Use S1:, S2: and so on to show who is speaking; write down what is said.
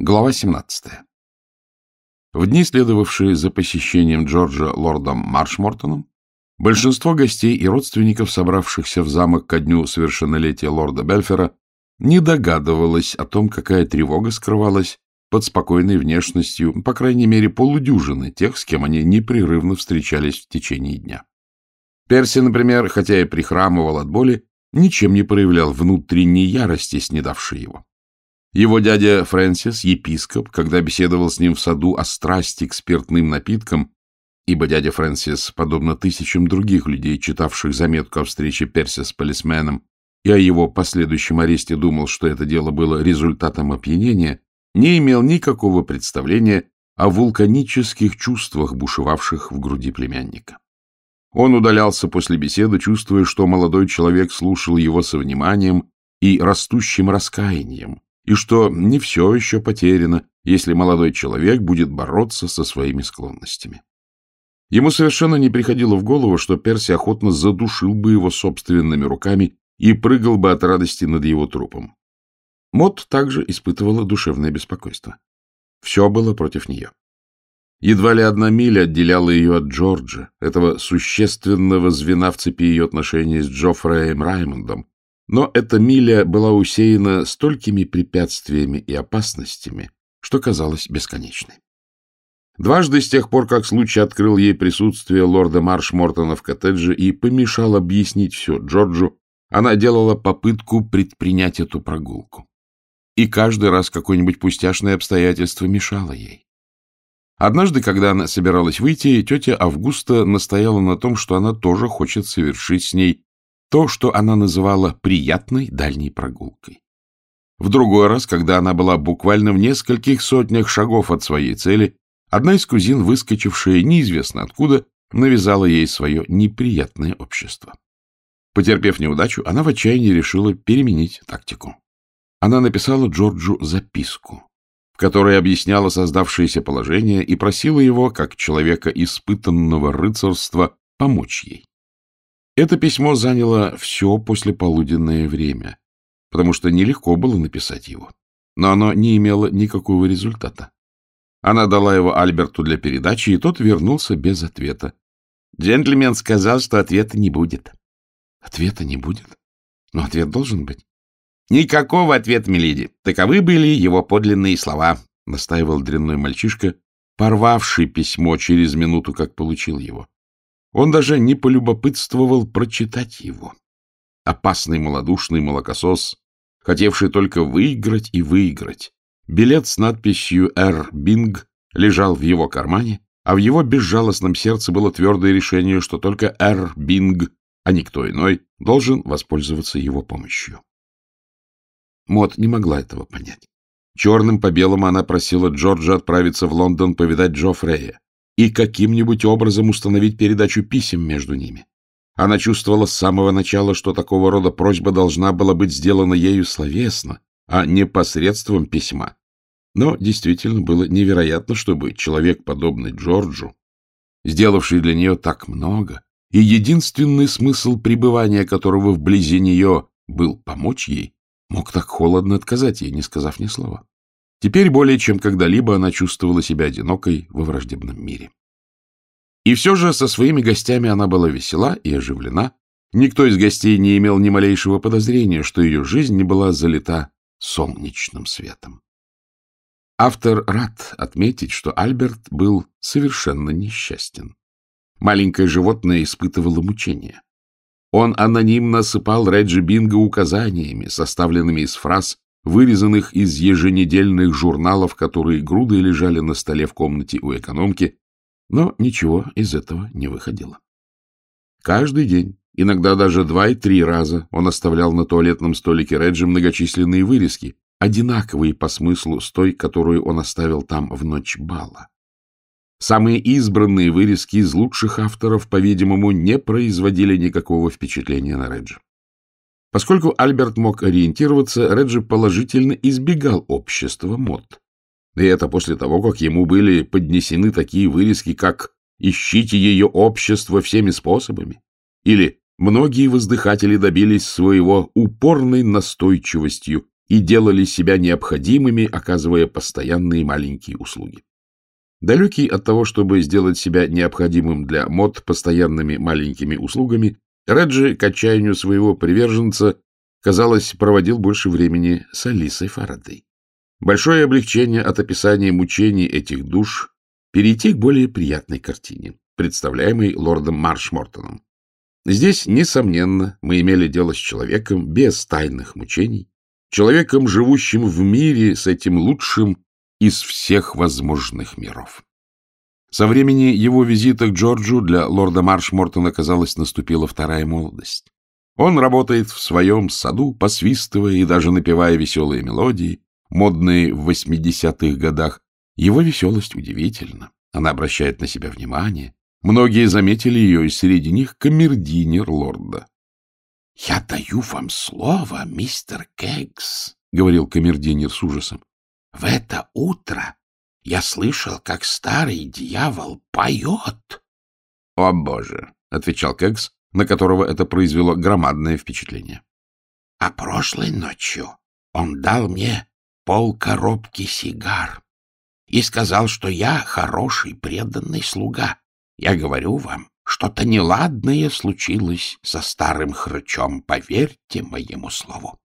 S1: Глава 17. В дни, следовавшие за посещением Джорджа лордом Маршмортоном, большинство гостей и родственников, собравшихся в замок ко дню совершеннолетия лорда Бельфера, не догадывалось о том, какая тревога скрывалась под спокойной внешностью, по крайней мере, полудюжины тех, с кем они непрерывно встречались в течение дня. Перси, например, хотя и прихрамывал от боли, ничем не проявлял внутренней ярости, снедавшей его. Его дядя Фрэнсис, епископ, когда беседовал с ним в саду о страсти к спиртным напиткам, ибо дядя Фрэнсис, подобно тысячам других людей, читавших заметку о встрече Перси с полисменом, и о его последующем аресте думал, что это дело было результатом опьянения, не имел никакого представления о вулканических чувствах, бушевавших в груди племянника. Он удалялся после беседы, чувствуя, что молодой человек слушал его со вниманием и растущим раскаянием, и что не все еще потеряно, если молодой человек будет бороться со своими склонностями. Ему совершенно не приходило в голову, что Перси охотно задушил бы его собственными руками и прыгал бы от радости над его трупом. Мот также испытывала душевное беспокойство. Все было против нее. Едва ли одна миля отделяла ее от Джорджа, этого существенного звена в цепи ее отношений с Джоффреем Раймондом, но эта миля была усеяна столькими препятствиями и опасностями, что казалась бесконечной. Дважды с тех пор, как случай открыл ей присутствие лорда Маршмортона в коттедже и помешал объяснить все Джорджу, она делала попытку предпринять эту прогулку. И каждый раз какое-нибудь пустяшное обстоятельство мешало ей. Однажды, когда она собиралась выйти, тетя Августа настояла на том, что она тоже хочет совершить с ней то, что она называла приятной дальней прогулкой. В другой раз, когда она была буквально в нескольких сотнях шагов от своей цели, одна из кузин, выскочившая неизвестно откуда, навязала ей свое неприятное общество. Потерпев неудачу, она в отчаянии решила переменить тактику. Она написала Джорджу записку, в которой объясняла создавшееся положение и просила его, как человека испытанного рыцарства, помочь ей. Это письмо заняло все послеполуденное время, потому что нелегко было написать его. Но оно не имело никакого результата. Она дала его Альберту для передачи, и тот вернулся без ответа. Джентльмен сказал, что ответа не будет. Ответа не будет? Но ответ должен быть. Никакого ответа, миледи. Таковы были его подлинные слова, настаивал дрянной мальчишка, порвавший письмо через минуту, как получил его. Он даже не полюбопытствовал прочитать его. Опасный малодушный молокосос, хотевший только выиграть и выиграть. Билет с надписью «Р. Бинг» лежал в его кармане, а в его безжалостном сердце было твердое решение, что только Р. Бинг, а никто иной, должен воспользоваться его помощью. Мот не могла этого понять. Черным по белому она просила Джорджа отправиться в Лондон повидать Джо Фрея и каким-нибудь образом установить передачу писем между ними. Она чувствовала с самого начала, что такого рода просьба должна была быть сделана ею словесно, а не посредством письма. Но действительно было невероятно, чтобы человек, подобный Джорджу, сделавший для нее так много, и единственный смысл пребывания которого вблизи нее был помочь ей, мог так холодно отказать ей, не сказав ни слова. Теперь более чем когда-либо она чувствовала себя одинокой во враждебном мире. И все же со своими гостями она была весела и оживлена. Никто из гостей не имел ни малейшего подозрения, что ее жизнь не была залита солнечным светом. Автор рад отметить, что Альберт был совершенно несчастен. Маленькое животное испытывало мучения. Он анонимно осыпал Реджи Бинга указаниями, составленными из фраз, вырезанных из еженедельных журналов, которые грудой лежали на столе в комнате у экономки, но ничего из этого не выходило. Каждый день, иногда даже два и три раза, он оставлял на туалетном столике Реджи многочисленные вырезки, одинаковые по смыслу с той, которую он оставил там в ночь бала. Самые избранные вырезки из лучших авторов, по-видимому, не производили никакого впечатления на Реджи. Поскольку Альберт мог ориентироваться, Реджи положительно избегал общества мод. И это после того, как ему были поднесены такие вырезки, как «Ищите ее общество всеми способами» или «Многие воздыхатели добились своего упорной настойчивостью, и делали себя необходимыми, оказывая постоянные маленькие услуги. Далекий от того, чтобы сделать себя необходимым для мод постоянными маленькими услугами, Реджи, к отчаянию своего приверженца, казалось, проводил больше времени с Алисой Фарадой. Большое облегчение от описания мучений этих душ перейти к более приятной картине, представляемой лордом Маршмортоном. Здесь, несомненно, мы имели дело с человеком без тайных мучений, человеком, живущим в мире с этим лучшим из всех возможных миров. Со времени его визита к Джорджу для лорда Маршмортона, казалось, наступила вторая молодость. Он работает в своем саду, посвистывая и даже напевая веселые мелодии, модные в 80-х годах. Его веселость удивительна. Она обращает на себя внимание. Многие заметили ее, и среди них камердинер лорда. — Я даю вам слово, мистер Кегс, — говорил камердинер с ужасом. — В это утро я слышал, как старый дьявол поет. — О, боже! — отвечал Кегс, на которого это произвело громадное впечатление. — А прошлой ночью он дал мне пол коробки сигар и сказал, что я хороший преданный слуга. Я говорю вам, что-то неладное случилось со старым хрычом, поверьте моему слову.